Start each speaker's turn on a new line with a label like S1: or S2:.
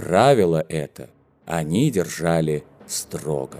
S1: Правило это они держали строго.